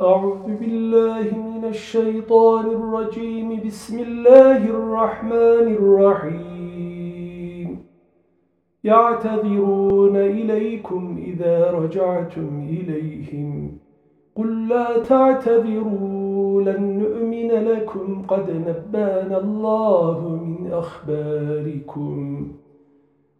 أعوذ بالله من الشيطان الرجيم. بسم الله الرحمن الرحيم. يعتذرون إليكم إذا رجعتم إليهم. قل لا تعتذروا لن نؤمن لكم. قد نبان الله من أخباركم.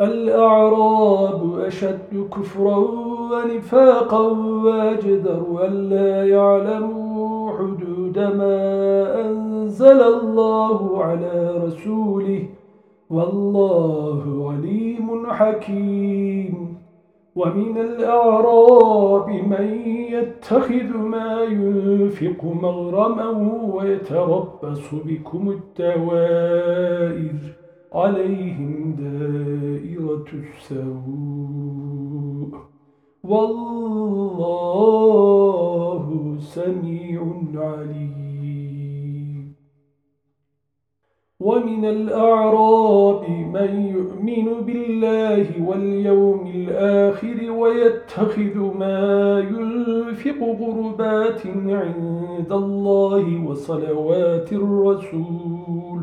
الأعراب أشد كفرا ونفاقا وأجدر أن لا يعلموا حدود ما أنزل الله على رسوله والله عليم حكيم. ومن الأعراب من يتخذ ما ينفق مغرما ويتربص بكم التوائر عليهم دائرة السوء. والله سميع عليم. ومن الأعراب من يؤمن بالله واليوم الآخر ويتخذ ما ينفق غربات عند الله وصلوات الرسول.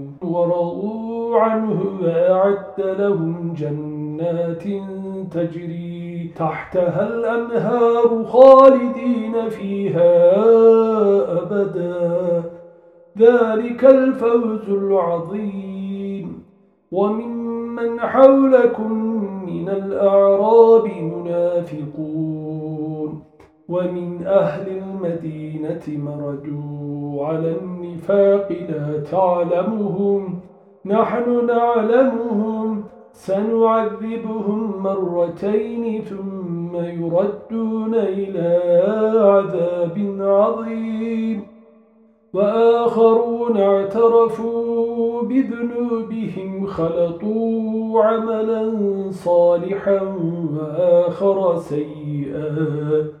ورضوا عنه وأعد لهم جنات تجري تحتها الأنهار خالدين فيها أبدا ذلك الفوز العظيم وممن حولكم من الأعراب منافقون ومن أهل المدينة مردوا على النفاق لا تعلمهم. نحن نعلمهم سنعذبهم مرتين ثم يردون إلى عذاب عظيم. وآخرون اعترفوا بذنوبهم خلطوا عملا صالحا وآخر سيئا.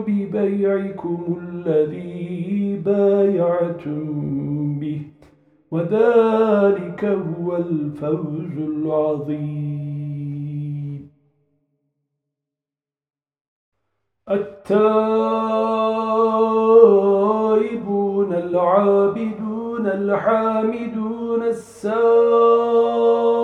ببيعكم الذي بايعتم به وذلك هو الفوز العظيم. التائبون العابدون الحامدون السائحون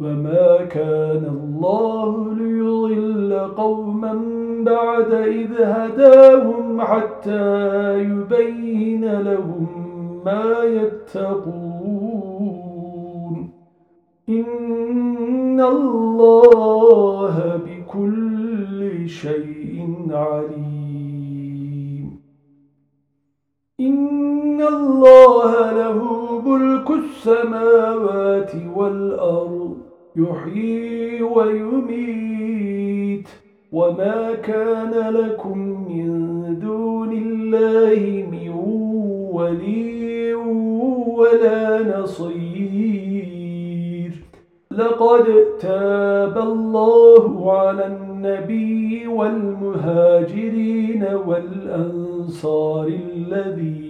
وما كان الله ليضل قوما بعد إذ هداهم حتى يبين لهم ما يتقون إن الله بكل شيء عليم إن الله له ملك السماوات والأرض يحيي ويميت. وما كان لكم من دون الله من ولي ولا نصير. لقد تاب الله على النبي والمهاجرين والأنصار الذين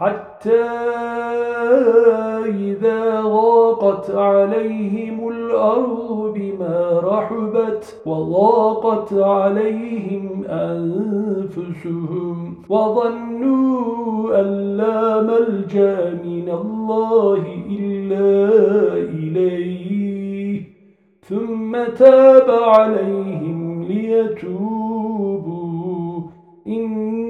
حتى إذا ضاقت عليهم الأرض بما رحبت وضاقت عليهم أنفسهم وظنوا أن لا ملجأ من الله إلا إليه. ثم تاب عليهم ليتوبوا. إن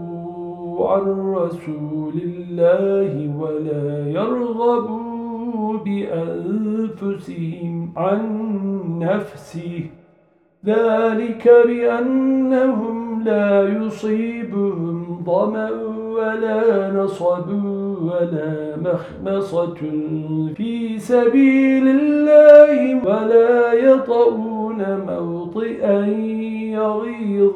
عن رسول الله ولا يرغبوا بأنفسهم عن نفسه. ذلك بأنهم لا يصيبهم ضمأ ولا نصب ولا مخمصة في سبيل الله ولا يطؤون موطئا يغيظ